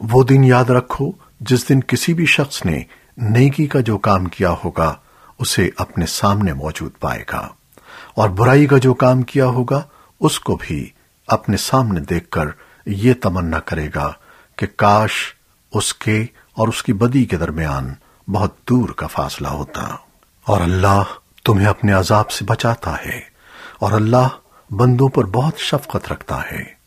وہ دن یاد رکھو جس دن کسی بھی شخص نے نیکی کا جو کام کیا ہوگا، اسے اپنے سامنے موجود پائے گا۔ اور برائی کا جو کام کیا ہوگا، اس کو بھی اپنے سامنے دیکھ کر یہ تمنا کرے گا کہ کاش اس کے اور اس کی بدی کے درمیان بہت دور کا فاصلہ ہوتا۔ اور اللہ تمہیں اپنے عذاب سے بچاتا ہے، اور اللہ بندوں پر بہت شفقت رکھتا ہے۔